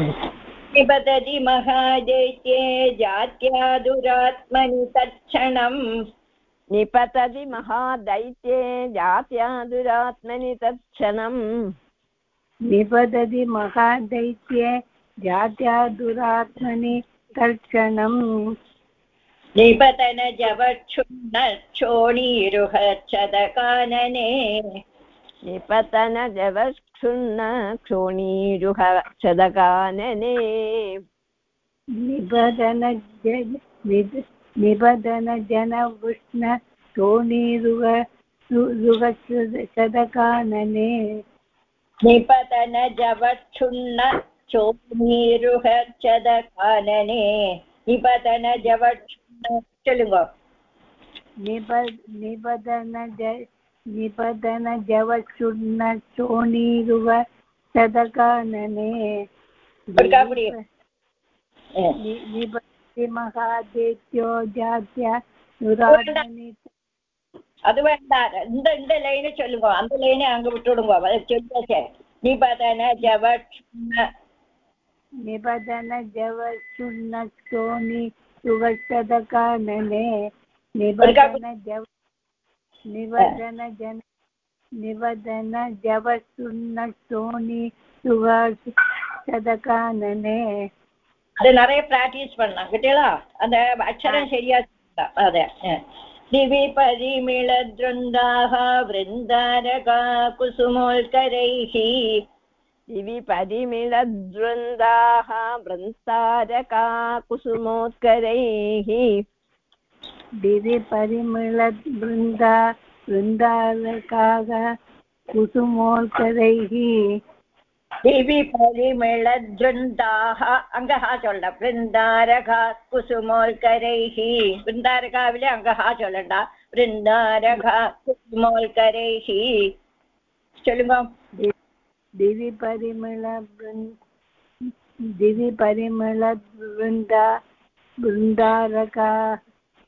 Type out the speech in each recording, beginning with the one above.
निबदति महादैत्ये जात्या दुरात्मनि तत्क्षणम्। निपतति महादैत्ये जात्या दुरात्मनि तत्क्षणम्। निबदति महादैत्ये जात्या दुरात्मनि तत्क्षणम् निपतनजवक्षुण्णक्षोणीरुहच्छदकानने क्षुण्ण क्षोणीरुह चदकानने निबधनज निबधनजनवृष्ण क्षोणीरुह रुहचदकानने निपतनजवक्षुण्ण क्षोणीरुह चदकानने निबधनजवक्षुण्ण चलुङ्गो निबदन जय निबदन जवचुन्न चोणीरुव सदकानने निबदति महादेत्यो जात्या दुरात्मनि அது வேண்டாம் இந்த இந்த லைனு சொல்லுங்க அந்த லைனை அங்க விட்டுடுங்க அதை சொல்லியாச்சே நிபதன ஜவட்சுண்ண निबदन जवचुन्न चोणि सुवसदकानने निबदन जव निबदन जन निबदन जवचुन्न चोणि सुवसदकानने அது நிறைய பிராக்டிஸ் பண்ணலாம் கிட்டீங்களா அந்த அக்ஷரம் சரியா அத दिवि परिमिळदृन्दाः वृन्दारका कुसुमोल्करैः दिवि परिमिळदृन्दाः वृन्तारका कुसुमोत्करैः दिवि परिमलवृन्दा वृन्दालकाः कुसुमोत्तरैः। दिवि परिमिळदृन्दाः अङ्गः चोल्ल वृन्दारघा कुसुमोल्करैः वृन्दारकाविले अङ्गः चोल्लण्ड वृन्दारघा कुसुमोल्करैः दिवि परिमळ दिवि परिमळवृन्दा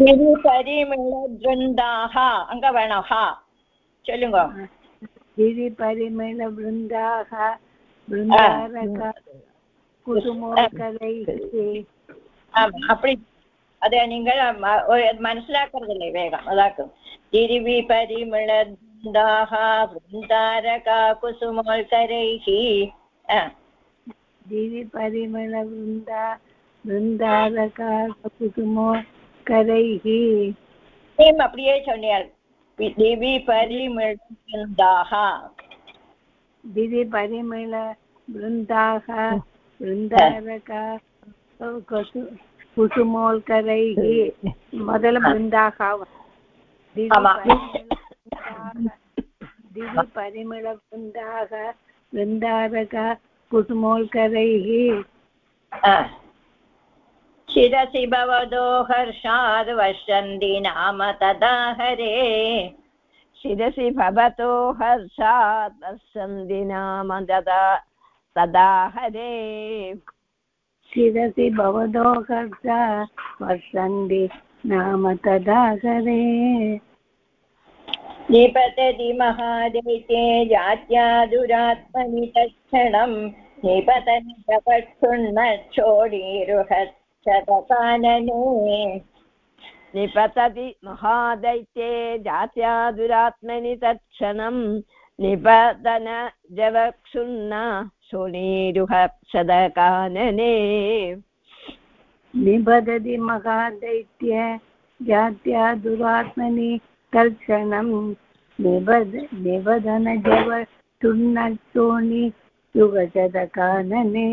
தேவி சரி மேளபிருந்தாக அங்க வேணும் ஹா சொல்லுங்க தேவி பரிமேள பிருந்தாக அப்படி അത് നിങ്ങൾ മനസ്സിലാക്കുന്നതല്ലേ വേഗം അതാക്കും തിരുവി പരിമിള വൃന്ദാഹ വൃന്ദാരക കുസുമോൽക്കരൈഹി ദിവി പരിമിള വൃന്ദ വൃന്ദാരക കുസുമോ करैः। हेम प्रिय सोनियाल् दिवि परिमिळवृन्दाः दिवि परिमिळ वृन्दाः वृन्दारक कुसुमोल्करैः। मदल वृन्दाः। दिवि परिमिळवृन्दाः वृन्दारक कुसुमोल्करैः। शिरसि भवदो हर्षाद् वसन्ति नाम तदा हरे शिरसि भवतो हर्षात् वसन्ति नाम तदा तदा हरे शिरसि भवदो हर्ष वर्षन्ति नाम तदा हरे निपतति महादैत्ये जात्या दुरात्मनि तत्क्षणम् निपतनि चपक्षुण्णक्षोडीरुहच्छतकानने निपतति महादैत्ये जात्या दुरात्मनि तत्क्षणम् निपतन जवक्षुण्ण शोणीरुह सदकानने। निबदति महादैत्य जात्या दुरात्मनि तत्क्षणम् निबद निबदन जव चुन्नटोनि युगशतकानने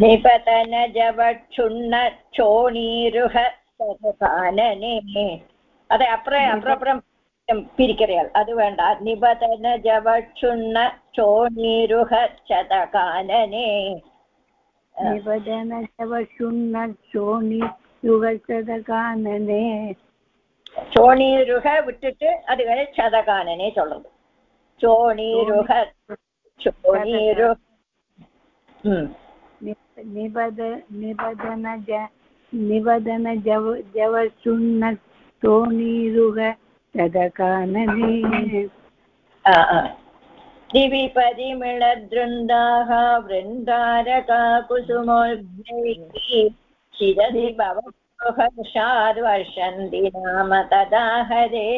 निपतनजवक्षुण्णक्षोणीरुह സഹസാനനേ അതെ അപ്പുറം അപ്പുറം അപ്പുറം പിരിക്കറിയാൽ അത് വേണ്ട നിപതന ജവക്ഷുണ്ണ ചോണീരുഹ ചതകാനനേ നിപതന ജവക്ഷുണ്ണ ചോണീരുഹ ചതകാനനേ ചോണീരുഹ വിട്ടിട്ട് അത് കഴിഞ്ഞ് ചതകാനനെ ചൊല്ലുന്നത് ചോണീരുഹ ചോണീരുഹ निबद निबदन ज निबदन जव शतकानने आ, आ. दिवि परिमिळदृन्दाः वृन्दारका कुसुमोल्बैः शिरसि भवहर्षाद्वर्षन्ति नाम तदा हरे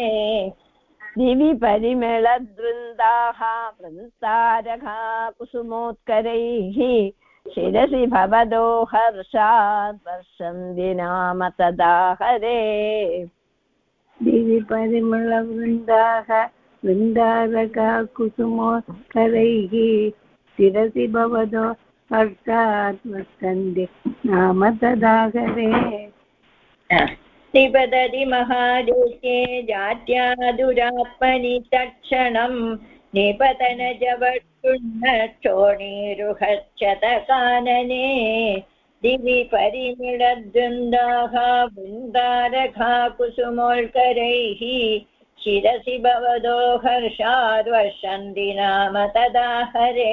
दिवि परिमलदृन्दाः वृन्तारका कुसुमोत्करैः शिरसि भवदो हर्षात् वर्षन्ति नाम तदा हरे दिवि परिमलवृन्दाः वृन्दारका कुसुमोत्करैः शिरसि भवदो हर्षात् वसन्ति नाम तदागरे निबदति महादेशे जात्यादुरात्मनि तत्क्षणम् निपतनजवट्टुण्णक्षोणीरुहच्छतकानने दिवि परिमिळदृन्दाः वृन्दारघा कुसुमोल्करैः शिरसि भवदो हर्षाद्वर्षन्ति नाम तदा हरे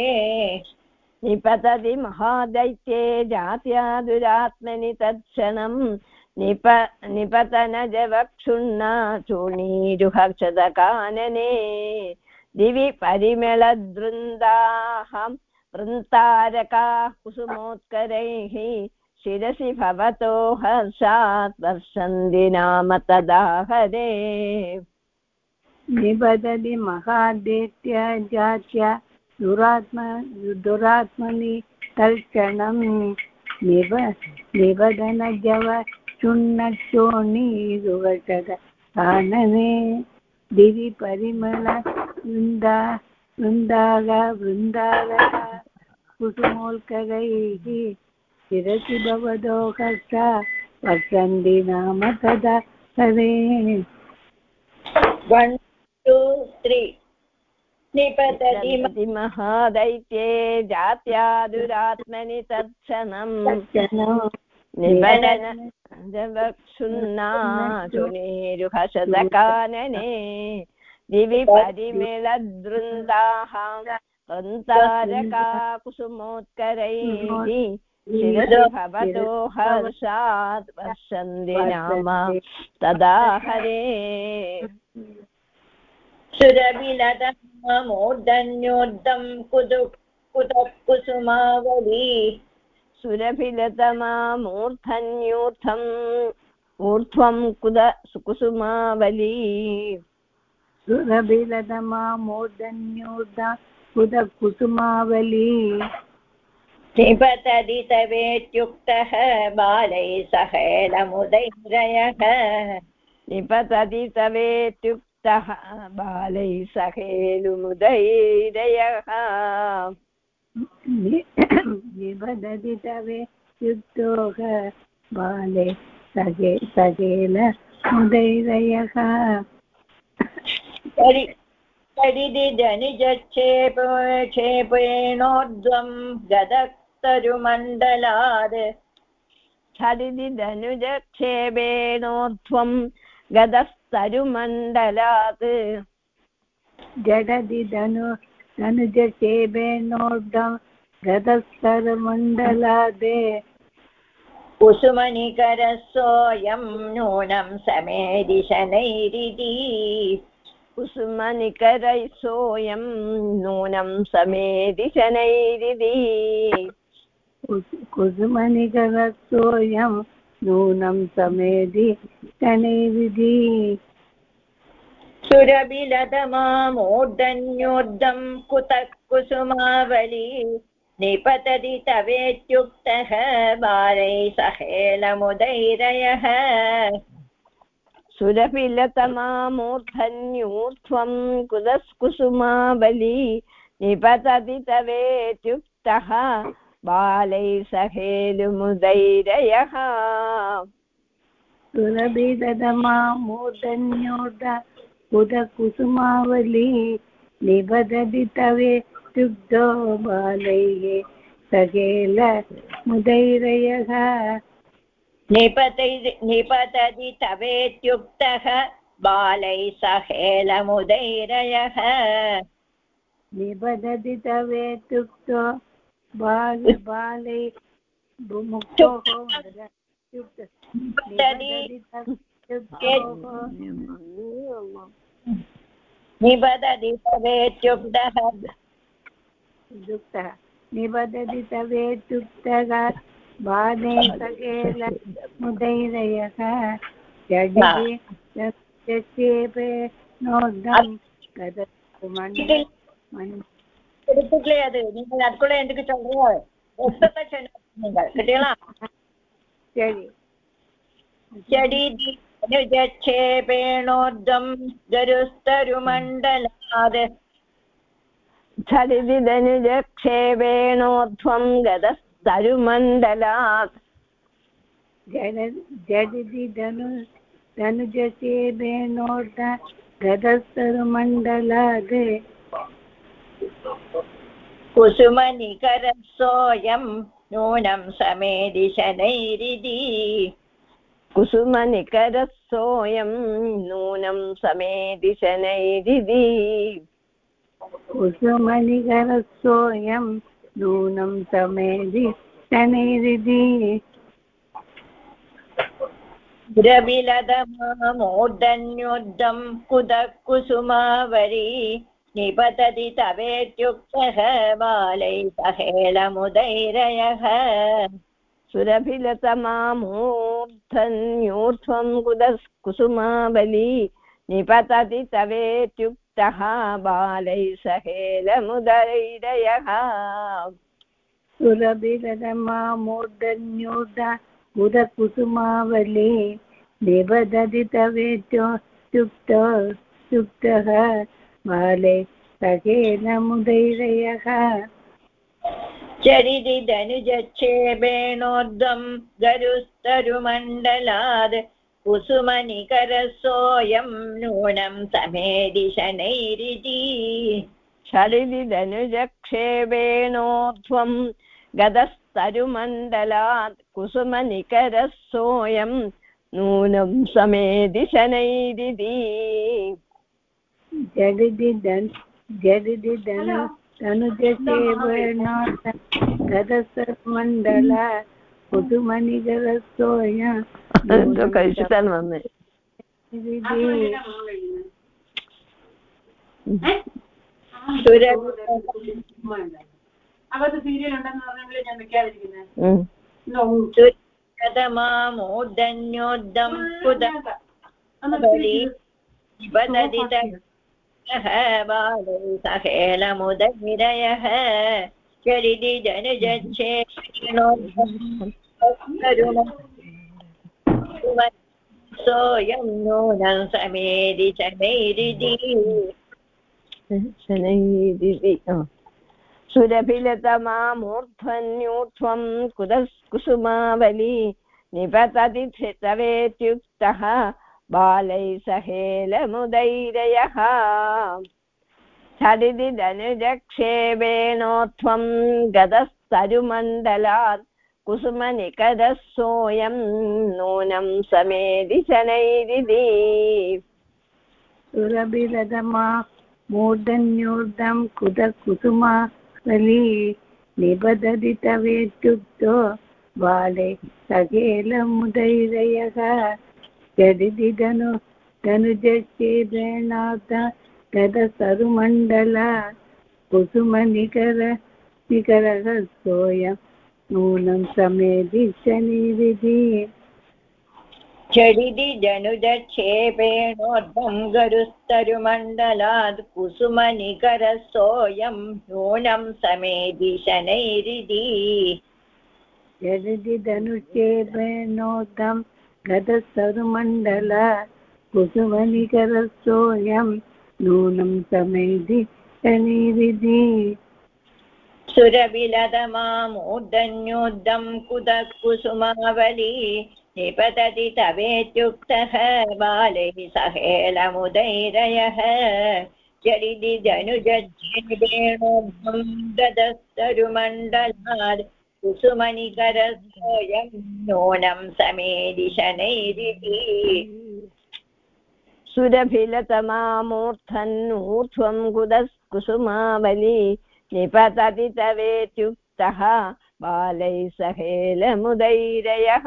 निपतति महादैत्ये जात्या दुरात्मनि तत्क्षणम् निप निपतनजवक्षुण्णा चूर्णीरुहक्षतकानने दिवि परिमलदृन्दाः वृन्तारका कुसुमोत्करैः शिरसि भवतो हर्षात् वर्षन्ति नाम तदा हरे। निबदति महादेत्य जात्या दुरात्म दुरात्मनि तर्षणं निब निबदन जव कानने दिवि परिमल वृन्दा वृन्दाग वृन्दाग कुसुमोल्करैः शिरसि भवदो हर्षा वर्षन्ति नाम तदा हरे वन् टु त्री निपतति महादैत्ये जात्या दुरात्मनि तत्क्षणम् दिवि परिमिलदृन्दाः वृन्तारका कुसुमोत्करैः शिरसि भवतो हर्षात् वर्षन्ति नाम तदा हरे। सुरभिलतमूर्धन्योद्धं कुतु कुतः कुसुमावली सुरभिलतमामूर्धन्यूर्थम् ऊर्ध्वं कुद कुसुमावली। सुरभिलतमा मूर्धन्योर्धा कुद कुसुमावली निपतति तवेत्युक्तः बालैः सहेलमुदैरयः निपतति तवेत्युक्तः बालैः सहेलुमुदैरयः निबदति तवे युक्तोः बाले सगे सगेल मुदैरयः तडिदि जनिजक्षेप क्षेपेणोर्ध्वं गदक्तरुमण्डलात् छदिति धनुजक्षेपेणोर्ध्वं गदस्तरुमण्डलात् जडदि धनु धनुजसेवेनोर्धं गतस्तरमण्डलादे कुसुमनिकरः सोऽयं नूनं समेधि शनैरिति कुसुमनिकरैः सोऽयं नूनं समेधि शनैरिति कुसुमनिकरसोऽयं नूनं समेधि शनैरिधि सुरभिलतमामूर्धन्योर्धं कुतः कुसुमावली निपतति तवेत्युक्तः बालैः सहेलमुदैरयः। सुरभिलतमामूर्धन्यूर्ध्वं कुदस्कुसुमावली निपतति तवेत्युक्तः बालैः सहेलुमुदैरयः। सुरभिदधमा मूर्धन्योर्ध कुसुमावली निबदति तवे तुग्धो बालैः सकेल मुदैरयः निपतै निपतति तवेत्युक्तः बालैः सहेलमुदैरयः निबदति तवेत्युक्तो बाल बालै निपतति निबदति तवेत्युक्तोः निबदति तवेत्युक्तः युक्तः निबदति तवेत्युक्तः बाले सकेल मुदैरयः यजति यस्येपे नोदं कदमण्ड எடுத்துக்கலே அது நீங்கள் அதுக்குள்ள எதுக்கு சொல்றீங்க ஒத்தத்தை சொன்னீங்க நீங்கள் கேட்டீங்களா சரி जडीदिक्षेपेणोर्ध्वं गरुस्तरुमण्डलात् झटिदिदनुजक्षेपेणोध्वं गतस्तरुमण्डलात् जड जडिति धनु धनुजसेबेनोर्ध गदस्तरुमण्डलात् कुसुमनिकरसोऽयं नूनं समेधि शनैरिति कुसुमनिकरः सोऽयं नूनं समेधि शनैरिति कुसुमनिकरसोऽयं नूनं समेधि शनैरिति द्रविलदमामूर्धन्योद्धं कुतः कुसुमावरी निपतति तवेत्युक्तः बालैः सहेलमुदैरयः। सुरभिलतमामूर्धन्यूर्ध्वं कुदस् कुसुमाबली निपतति तवेत्युक्तः बालैः सहेलमुदरैरयः सुरभिरदमामूर्धन्योर्ध उदकुसुमावली निबदति तवेत्युक्तो युक्तः बाले सखेन मुदैरयः चरिति धनुजच्छेबेणोर्ध्वं गरुस्तरुमण्डलात् कुसुमनिकरसोऽयं नूनं समेधि शनैरिति शलिदिदनुजक्षेपेणोध्वं गतस्तरुमण्डलात् कुसुमनिकरः सोऽयं नूनं समेधि शनैरिति जडिति धन् जडिति धनु धनुजसेवेनाथ गदसर्मण्डल जो കഴിച്ചിട്ടാണ് വന്നത് അവർക്ക് സീരിയൽ ഉണ്ടെന്ന് പറഞ്ഞാൽ ഞാൻ വെക്കാതിരിക്കുന്നത് कदमामोदन्योदं कुदलिबदलितहेलमुदगिरयः चरिति जनजच्छे सोऽयं नूनं समेधि शनैरिति शनैरिति आ. सुरभिलतमामूर्ध्वन्यूर्ध्वं कुदस् कुसुमावली निपतति तवेत्युक्तः बालैः सहेलमुदैरयः झटिति धनुजक्षेपेणोत्वं गतस्तरुमण्डलात् कुसुमनिकरः सोऽयं नूनं समेधि शनैरिति सुरभिरदमा मूर्धन्योर्धं कुत कुसुमावली निबदति तवेत्युक्तो बाले सखेलमुदैरयः जडिति धनु धनुजश्चेदेनाथ गदसरुमण्डल कुसुमनिकर निकरः सोऽयं नूनं समेधि शनिविधि चडिति जनुजक्षेपेणोर्ध्वं गरुस्तरुमण्डलात् कुसुमनिकरसोऽयं नूनं समेधि शनैरिति जडिति धनुषेपेणोदं गतसरुमण्डल कुसुमनिकरसोऽयं नूनं समेधि शनिविधि सुरविलदमामूर्धन्योद्धं कुतः कुसुमावली निपतति तवेत्युक्तः बालैः सहेलमुदैरयः चरिति जनुजज्जेणोद्धं गदस्तरुमण्डलात् कुसुमनिकरस्वयं नूनं समेदि शनैरिति सुरभिलतमामूर्धन्नूर्ध्वं कुदस् कुसुमावली निपतति तवेत्युक्तः बालैः सहेलमुदैरयः।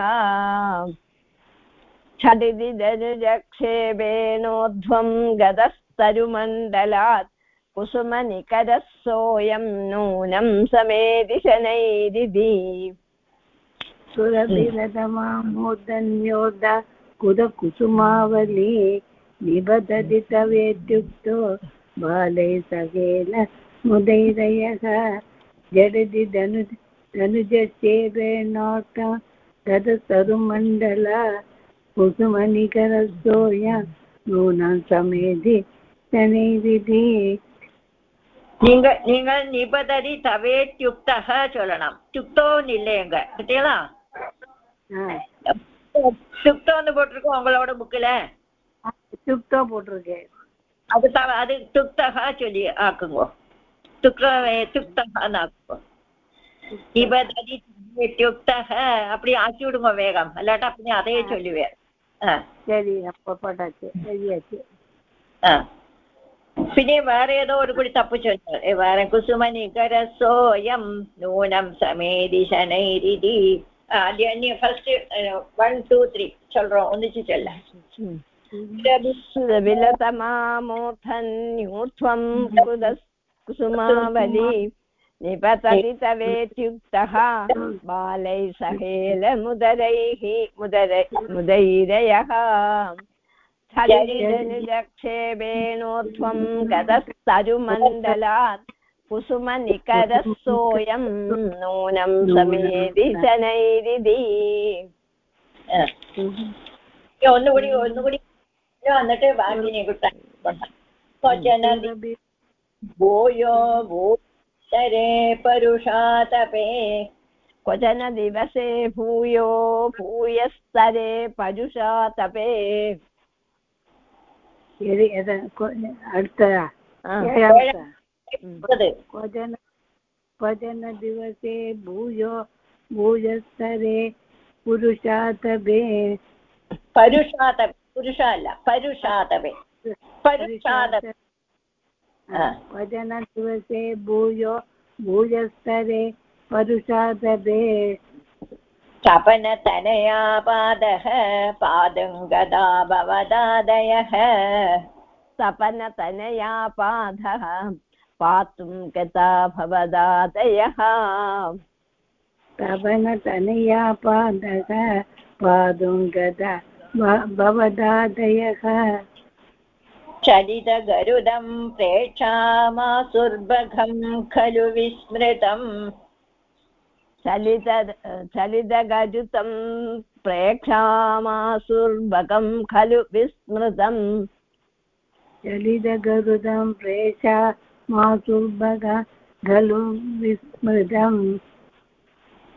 झटिति धनुजक्षेपेणोर्ध्वं गतस्तरुमण्डलात् कुसुमनिकरः सोऽयं नूनं समेति शनैरिति सुरभिरतमामोदन्योद कुदकुसुमावली निबदति तवेत्युक्तो बालै सखेल मुदैरयः जडति धनु धनुजचेवेणोट गतसरुमण्डल कुसुमनिकरसोय नूनं समेधि शनैरिति நீங்கள் நீங்கள் நிபததி தவேத்யுக்தக சொல்லணும் துக்தோன்னு இல்லைங்க பார்த்தீங்களா துக்தோன்னு போட்டிருக்கோம் உங்களோட புக்கில் சுத்தா போட்டிருக்கேன் அது த அது துக்தகா சொல்லி ஆக்குங்க துக்தா நாக்கும் இபத் அதி இத்தியுக்தः அப்படி ஆக்கி விடுங்க வேகம் இல்லாட்டா அப்படி அதையே சொல்லுவேன் சரி அப்போ போட்டாச்சு சரியாச்சு പിന്നെ വേറെ ഏതോ ഒരു കൂടി തപ്പു ചോദിച്ചു വേറെ കുസുമനികരസോയം നൂനം സമേതി ശനൈരിതി ആദ്യ ഫസ്റ്റ് വൺ ടു ത്രീ ചൊല്ലോ ഒന്നിച്ച് ചൊല്ലാം വിലതമാമോഥന്യൂർധ്വം ഹൃദസ് कुसुमावली निपतति तवेत्युक्तः बालैः सहेलमुदरैः मुदर मुदैरयः स्थलितनुजक्षेपेणोर्ध्वं गतस्तरुमण्डलात् कुसुमनिकरः सोऽयं नूनं समेधि शनैरिति ഒന്നുകൂടി ഒന്നുകൂടി വന്നിട്ട് ബാങ്കിനെ കിട്ടാൻ भूयो भूतरे परुषातपे क्वचन दिवसे भूयो भूयस्तरे परुषातपे हाँ। हम्म। क्वचन दिवसे भूयो भूयस्तरे पुरुषातपे परुषातपे पुरुषा अल्ल परुषातपे परुषातपे हाँ। वचनदिवसे भूयो भूयस्तरे परुषादरे। चपनतनया पादः पादङ्गदा भवदादयः सपनतनया पादः पातुं गता भवदादयः पवनतनया पादः पादुङ्गदा भवदादयः चलितगरुदं प्रेक्षामासुर्भघं खलु विस्मृतम्। चलित चलितगजुतं प्रेक्षामासुर्भगं खलु विस्मृतम्। चलितगरुदं प्रेषा मासुर्भग खलु विस्मृतम्।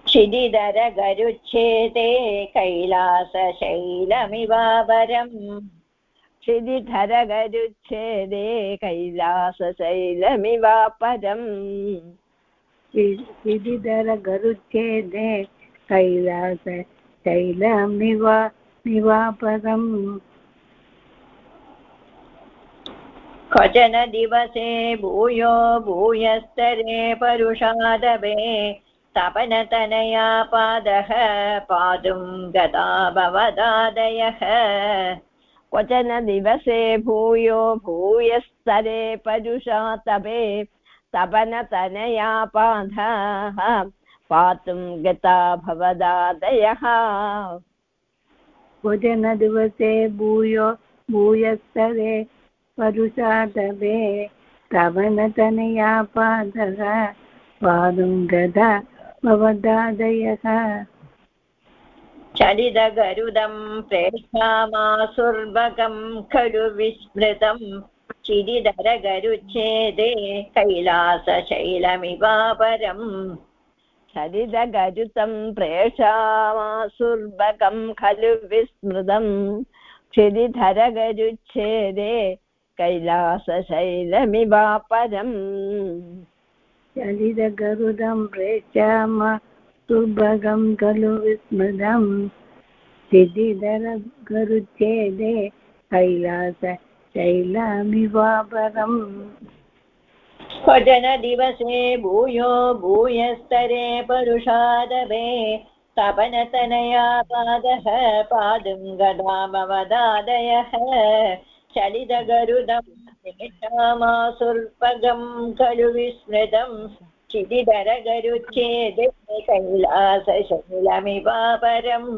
क्षिदिधरगरुच्छेदे कैलासशैलमिवावरम्। क्षिदिधरगरुच्छेदे कैलासशैलमिवा परम् सिदिधरगरुच्छेदे कैलास शैलमिव निवापरम् क्वचन दिवसे भूयो भूयस्तरे परुषादभे तपनतनया पादः पादुं गदा भवदादयः क्वचन दिवसे भूयो भूयस्तरे परुषा तपे तपनतनया पाधः पातुं गता भवदादयः भोजनदिवसे भूयो भूयस्तरे परुषादभे तवनतनया पादः पादुं गदा भवदादयः चलितगरुदं प्रेक्षामासुर्भगं खलु विस्मृतं। चिदिधरगरुच्छेदे कैलासशैलमिवापरम् चरितगजुतं प्रेषामासुर्भकं खलु विस्मृतं। क्षिदिधरगजुच्छेदे कैलासशैलमिवापरम् चलितगरुदं प्रेक्षाम दुर्भगं खलु विस्मृतम् सिद्धिधरगरुच्छेदे कैलास शैलामिवापरम्। क्वचन दिवसे भूयो भूयस्तरे परुषादभे तपनतनया पादः पादं गदामवदादयः। चलितगरुदं निमिषामासुर्पगं खलु विस्मृतं क्षितिधरगरुच्छेदे कैलासशैलमिवापरम्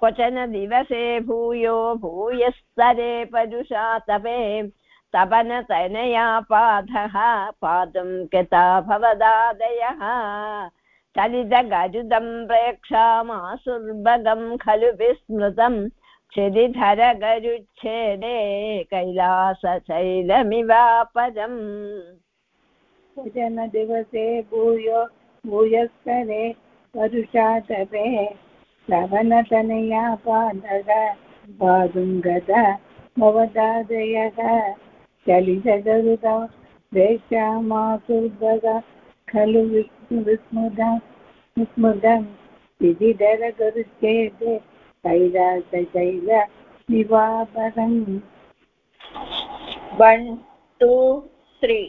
क्वचन दिवसे भूयो भूयस्तरे परुषा तपे तपनतनया पाधः पातुं गता भवदादयः चलितगरुदं प्रेक्षामासुर्भगं खलु विस्मृतं क्षिदिधरगरुच्छेदे कैलासशैलमिवापरम् जनदिवसे भूयो भूयस्तरे परुषातपे श्रवणतनया पादः पादुं गता भवदादयः चलितगरुद खलु विधिधरगरुच्छेदे कैलासशैल निवापरम् वन् टु त्री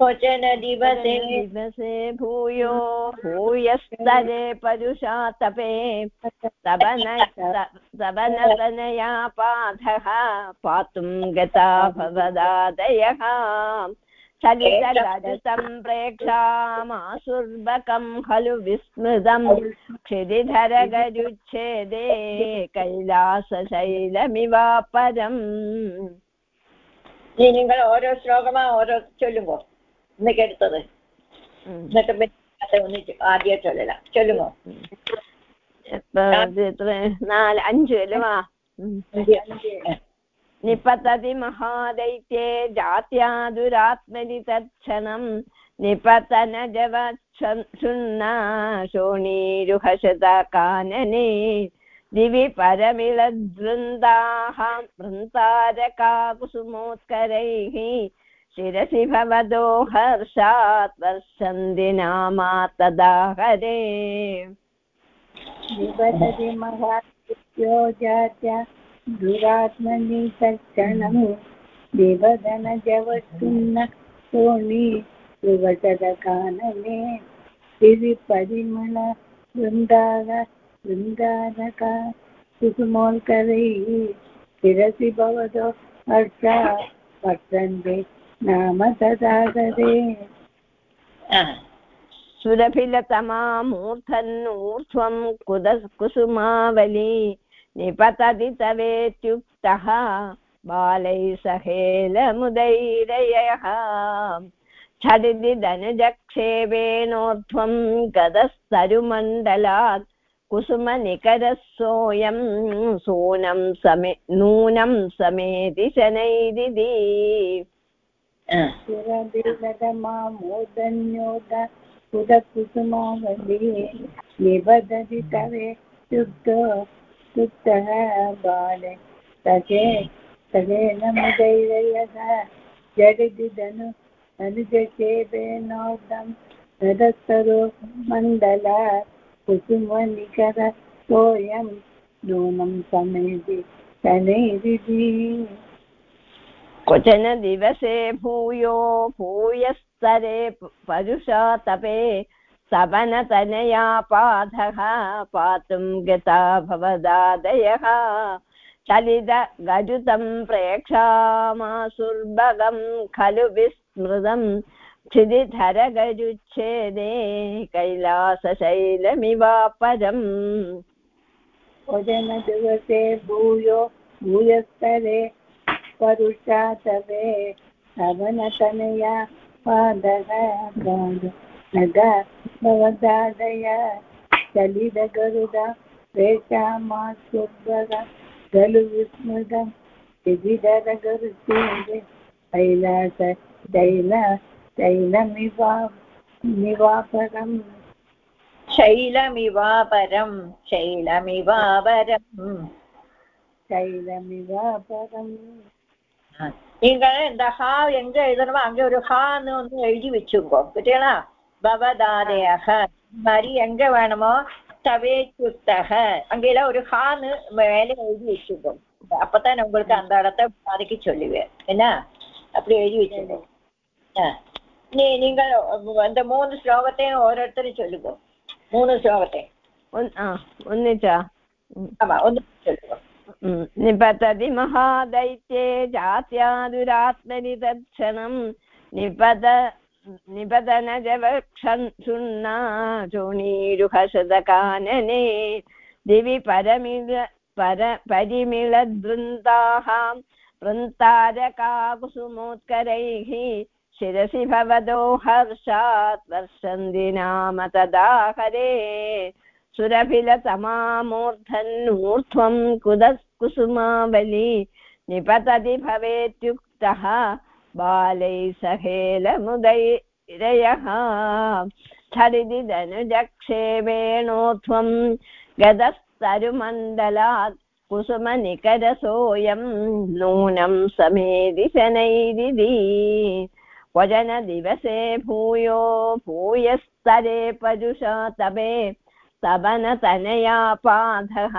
क्वचन दिवसे दिवसे भूयो भूयस्तरे परुषा तपे तवन तवनतनया पाधः पातुं गता भवदादयः चलितगरुतं प्रेक्षामासुर्बकं खलु विस्मृतं क्षिदिधरगरुच्छेदे कैलासशैलमिवापरम् ഇനി നിങ്ങൾ ഓരോ ശ്ലോകമാ ഓരോ ചൊല്ലുമ്പോ ഇന്നൊക്കെ എടുത്തത് ഉം. എന്നിട്ട് പിന്നെ അത് ഒന്നിച്ച് ആദ്യം ചൊല്ലലാം ചൊല്ലുമോ ഇപ്പൊ ഇത് എത്ര നാല് അഞ്ചു അല്ലേ വാ ഉം. निपतति महादैत्ये जात्या दुरात्मनि तत्क्षणं निपतनजवच्छुन्ना शोणीरुहशतकानने दिवि परमिलद्वृन्दाः वृन्तारका कुसुमोत्करैः शिरसि भवदो हर्षात् वर्षन्ति नामा तदा हरे। निबधति महात्यो जात्या दुरात्मनि तत्क्षणम् निबधनजवत्सुन्न सोणि सुवसदकानने दिवि परिमल वृन्दार वृन्दारका कुसुमोल्करैः शिरसि भवतो हर्षा वर्तन्ते नाम तदागरे ആ सुरभिलतमामूर्धन्ऊर्ध्वं कुद कुसुमावली निपतति तवेत्युक्तः बालैः सहेलमुदैरयः। झटिति धनुजक्षेपेणोर्ध्वं गदस्तरुमण्डलात् कुसुमनिकरः सोऽयं सूनं समे नूनं समेति शनैरिति ആ सुरभिलतमामूर्धन्योद कुदकुसुमावली निबधति तवे युक्तो युक्तः बाले सखे सखेन मुदैरयः जडिति धनु अनुजचेपेनोदं रदस्तरो मण्डला कुसुमनिकर सोऽयं नूनं समेति शनैरिति क्वचन दिवसे भूयो, भूयस्तरे परुषा तपे सवनतनया पाधः पातुं गता भवदादयः। चलितगजुतं प्रेक्षामासुर्भगं खलु विस्मृतं क्षिदिधरगजुच्छेदे कैलासशैलमिवापरम्। भूयो, भूयस्तरे परुषा तवे सवनतनया पादः भवदादय चलिदगरुद प्रेषामा सुभग खलु विस्मृत यदिदरगरुसीन्दे कैलास तैल तैलमिवा शैलमिवापरं शैलमिवापरं शैलमिवापरम्। நீங்க இந்த ஹா எங்க எழுதணுமோ அங்க ஒரு ஹான்னு வந்து எழுதி வச்சுங்கோ கேட்டீங்களா பவதாதேக மாதிரி எங்க வேணுமோ தவே சுத்தக. அங்கெல்லாம் ஒரு ஹான்னு மேலே எழுதி வச்சுக்கோ. அப்பதான் உங்களுக்கு அந்த இடத்த பாதிக்கு சொல்லுவேன். என்ன? அப்படி எழுதி வச்சுக்கோ. நீ நீங்கள் அந்த மூணு ஸ்லோகத்தையும் ஓரோருத்தரும் சொல்லுங்க. மூணு ஸ்லோகத்தையும். ஒன்னு ஆமா ஒன்று சொல்லுங்க. निपतति महादैत्ये जात्यादुरात्मनि तत्क्षणं निपत निपतनजवक्षन् सुन्ना चोणीरुहशतकानने दिवि परमिल पर परिमिलद्वृन्ताः वृन्तारकाकुसुमोत्करैः शिरसि भवतो हर्षात् वर्षन्दिनाम तदा हरे सुरभिलतमामूर्धन्नूर्ध्वं कुदकुसुमावली निपतति भवेत्युक्तः बालैः सहेलमुदैरयः स्थलिति धनुजक्षेपेणोत्वं गतस्तरुमण्डलात् कुसुमनिकरसोऽयं नूनं समेधि शनैरिति वचनदिवसे भूयो भूयस्तरे परुषा तपे स्तवनतनया पाधः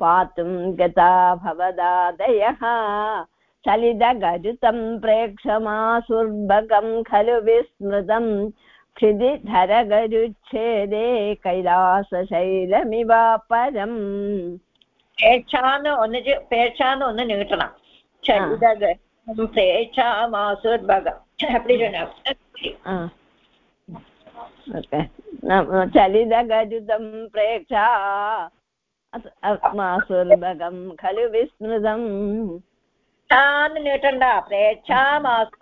पातुं गता भवदादयः। चलितगजुतं प्रेक्षमासुर्भगं खलु विस्मृतं क्षिदिधरगजुच्छेदे കൈലാസശൈലമിവാ परम्। പേക്ഷാന്ന് ഒന്ന് നീട്ടണം. चलितगजुतं प्रेक्षा आत्मासुर्भगं खलु विस्मृतम् താന്ന് നീട്ടണ്ട പ്രേക്ഷാമാസം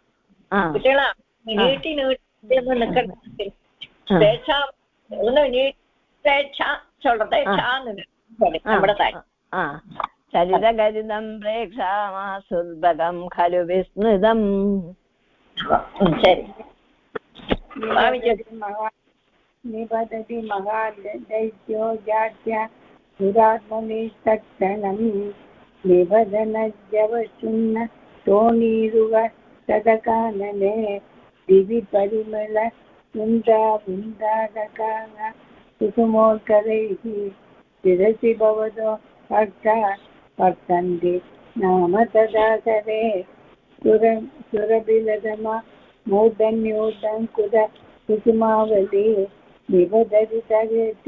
കുട്ടികളാ നീട്ടി നീട്ടി നിക്കണ്ട പ്രേക്ഷ ഒന്ന് പ്രേക്ഷ ചൊല്ലത്തെ നമ്മുടെ ചരിതകരിതം പ്രേക്ഷാമാസുർഭകം ഖലു വിസ്മൃതം ശരി निबदति महादैत्यो जात्य दुरात्मनि तत्क्षणम् निबदनजवशुन्न तोणीरुव तदकानने दिवि परिमल वृन्दा वृन्दादकान कुसुमोत्करैः शिरसि भवतो भक्ता वर्तन्ति नाम तदा करे सुर सुरभिलतमा मूर्धन्यूर्धं कुद कुसुमावली निबदरितगत्युक्तः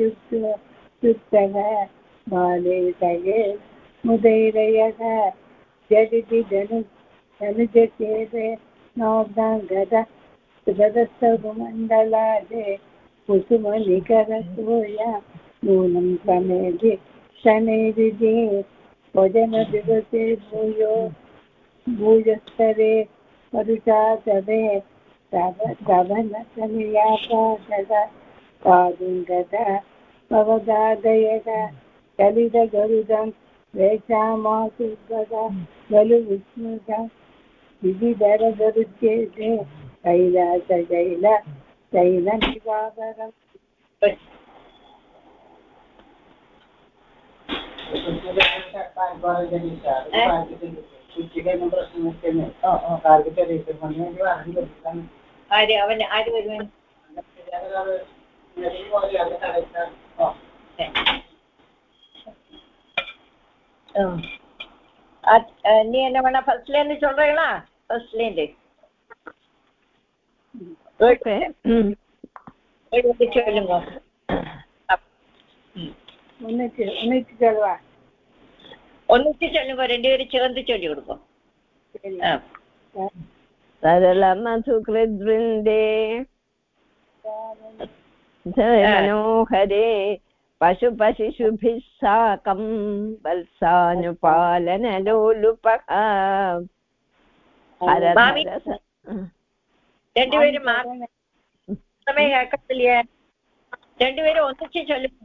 बाले तगे मुदैरयः जडिति नोग्धङ्गद गदस्तरुमण्डलादे कुसुमनिकरसोय नूनं समेधि शनैरिजे भूयो भूयस्तरे तवनतनयापादग पादिङ्गत भवदादयद ललितगरुदं वेक्षामासुगद खलु विस्मृत विधिधरगरुच्येते कैलासजैल शैलनिवाकरम् ആര്? അവൻ ആര് വരുവാൻ? நீ என்ன வேணா ஃபர்ஸ்ட்லேருந்து சொல்கிறீங்களா ஃபர்ஸ்ட்லேருந்து எழுதி சொல்லுங்க ஒன்றுச்சு ஒன்றுச்சு சொல்லுவா ஒன்றுச்சு சொல்லுங்க ரெண்டு பேரும் சேர்ந்து சொல்லி கொடுப்போம் சரளமசுகிருத்விருந்தே मनोहरे पशुपशिशुभिः साकं वत्सानुपालनलोलुपः மாமி. हरधरस ரெண்டு பேரும் மாற்றமே கேட்கலையே ரெண்டு பேரும் ஒன்னிச்சு சொல்லுங்க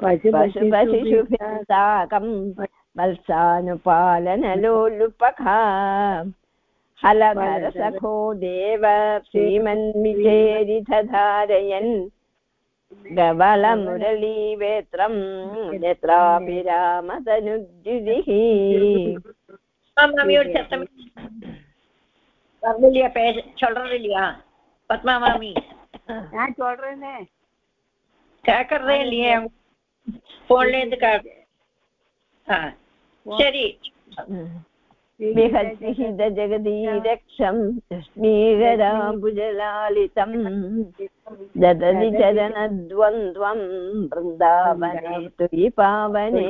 पशुपशिशुभिः साकं वत्सानुपालनलोलुपखा हलधरसखो देव श्रीमन्विचेरिधधारयन् गबलमुरलीवेत्रं यत्राभिरामतनुद्युदिः மாமியோட சத்தம் வரலையா பேச சொல்றது இல்லையா பத்மா மாமி நான் சொல்றேனே கேட்கறதே இல்லையா शरि विहतिहितजगदीरक्षं ददति चरणद्वन्द्वं वृन्दावने तुयि पावने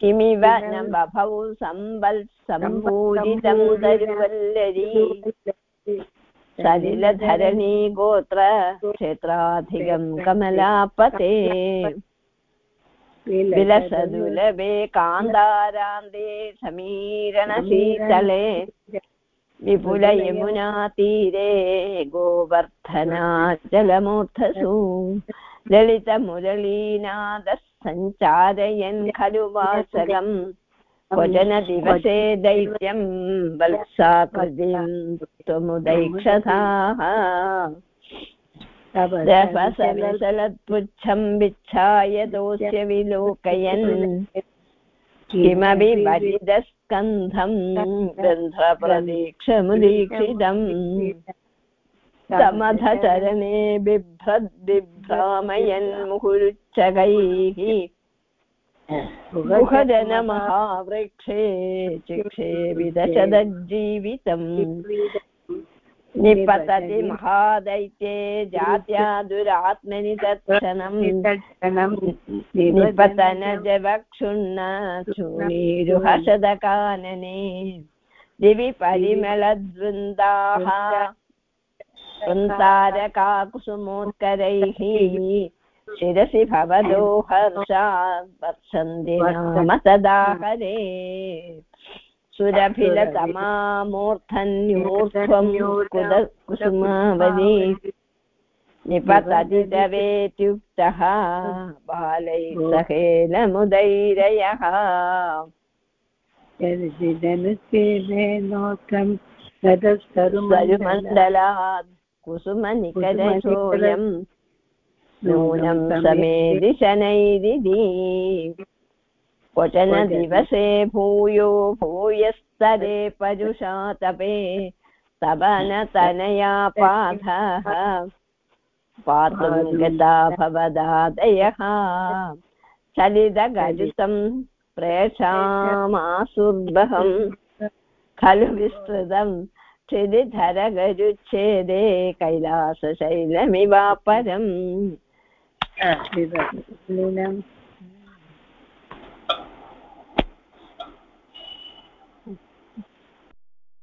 किमिव न बभौ सम्बल् सम्पूरितं तरुवल्लरी सलिलधरणी गोत्र क्षेत्राधिगं कमलापते विलसदुलभे कान्दारान्ते समीरणशीतले विपुलयमुनातीरे गोवर्धनाचलमूर्धसु ललितमुरलीनादः सञ्चारयन् खलु वासगम् क्वचन दिवसे दैत्यं वत्साकृतिं त्वमुदैक्षताः रभसलसलत्पुच्छं विच्छाय दोष्य विलोकयन् किमपि वरिदस्कन्धं गन्धप्रदीक्षमुदीक्षितम्। समधचरणे बिभ्रद्बिभ्रामयन् मुहुरुच्चकैः मुखजनमहावृक्षे चिक्षे विदशदज्जीवितम्। निपतति महादैत्ये जात्या दुरात्मनि तत्क्षणम् निपतनजवक्षुण्ण चूणीरुहसदकानने दिवि परिमलद्वृन्दाः वृन्तारकाकुसुमोत्करैः। शिरसि भवदो हर्षात् वर्षन्ति नाम तदा हरे सुरभिलतमामूर्धन्यूर्ध्वं कुद कुसुमावली निपतति तवेत्युक्तः बालैः गतस्तरुमण्डला सरुमण्डलात् कुसुमनिकरचोऽयं नूनं समेधि शनैरिति क्वचन दिवसे भूयो भूयस्तरे पजुषा तपे तवनतनया पाधः पातुं गता भवदादयः चलितगजुतं प्रेषामासुर्बहं खलु विस्तृतं क्षिदिधरगजुच्छेदे कैलासशैलमिवापरम्।